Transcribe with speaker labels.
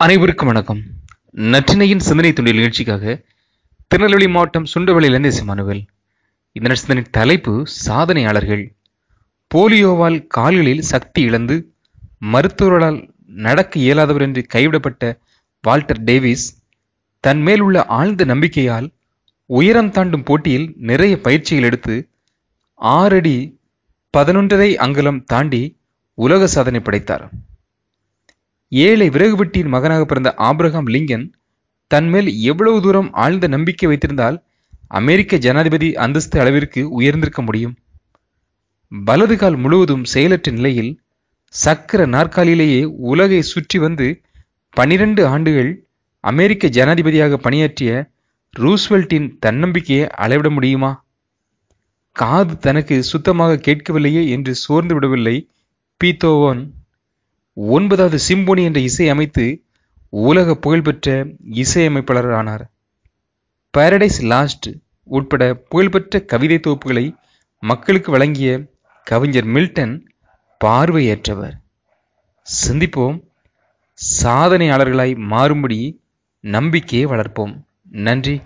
Speaker 1: அனைவருக்கும் வணக்கம். நற்றினையின் சிந்தனை துண்டில் நிகழ்ச்சிக்காக திருநெல்வேலி மாவட்டம் சுண்டவளியிலிருந்து சிமானுவேல் இந்த நட்சத்திர தலைப்பு சாதனையாளர்கள். போலியோவால் கால்களில் சக்தி இழந்து மருத்துவர்களால் நடக்க இயலாதவர் என்று கைவிடப்பட்ட வால்டர் டேவிஸ் தன் மேல் உள்ள ஆழ்ந்த நம்பிக்கையால் உயரம் தாண்டும் போட்டியில் நிறைய பயிற்சிகள் எடுத்து ஆறடி பதினொன்றரை அங்குலம் தாண்டி உலக சாதனை படைத்தார். ஏழை விறகுவெட்டியின் மகனாக பிறந்த ஆப்ரஹாம் லிங்கன் தன்மேல் எவ்வளவு தூரம் ஆழ்ந்த நம்பிக்கை வைத்திருந்தால் அமெரிக்க ஜனாதிபதி அந்தஸ்து அளவிற்கு உயர்ந்திருக்க முடியும். வலது கால் முழுவதும் செயலற்ற நிலையில் சக்கர நாற்காலியிலேயே உலகை சுற்றி வந்து பனிரெண்டு ஆண்டுகள் அமெரிக்க ஜனாதிபதியாக பணியாற்றிய ரூஸ்வெல்ட்டின் தன்னம்பிக்கையை அளவிட முடியுமா? காது தனக்கு சுத்தமாக கேட்கவில்லையே என்று சோர்ந்து விடவில்லை பீத்தோவன். ஒன்பதாவது சிம்போனி என்ற இசை அமைத்து உலக புகழ்பெற்ற இசையமைப்பாளர் ஆனார். பாரடைஸ் லாஸ்ட் உட்பட புகழ்பெற்ற கவிதை தொகுப்புகளை மக்களுக்கு வழங்கிய கவிஞர் மில்டன் பார்வையற்றவர். சிந்திப்போம். சாதனையாளர்களாய் மாறும்படி நம்பிக்கையை வளர்ப்போம். நன்றி.